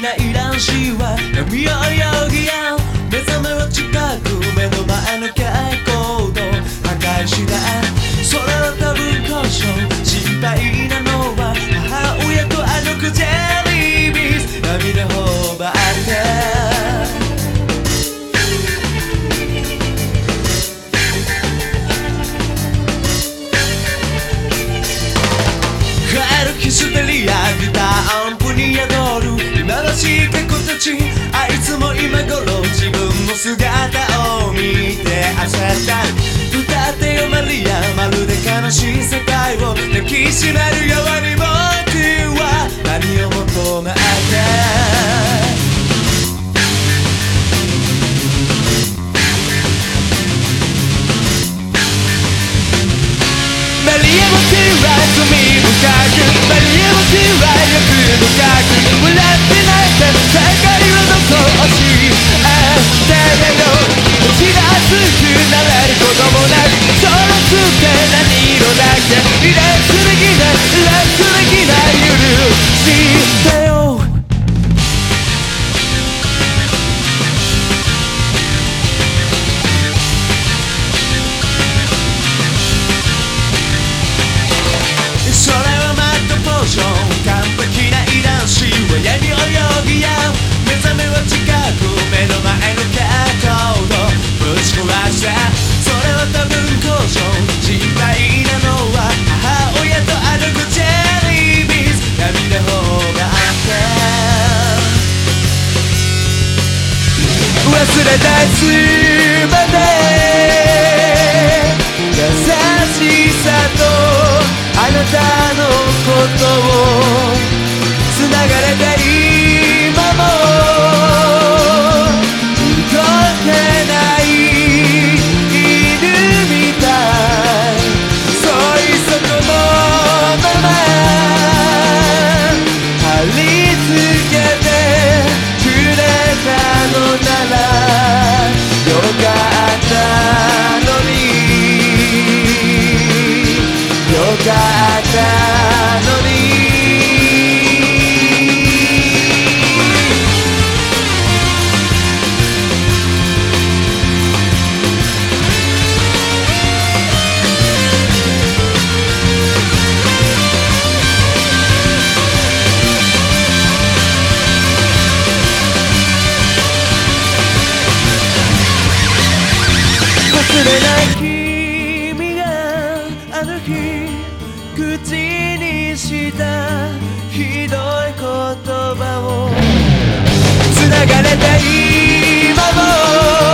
きない乱視は闇を泳ぎ合う目覚めは近く目の前の蛍光の破壊しだ空は多分交渉心配なのは母親とあの子ジェリービース涙頬張ってヒステリアギターしい過去たちあいつも今頃自分の姿を見て焦った。歌ってよマリアまるで悲しい世界を。抱きしめるよそれは多分交渉心配なのは母親と歩くチェリービーズ涙方があった忘れたいれない君があの日口にしたひどい言葉を繋がれた今も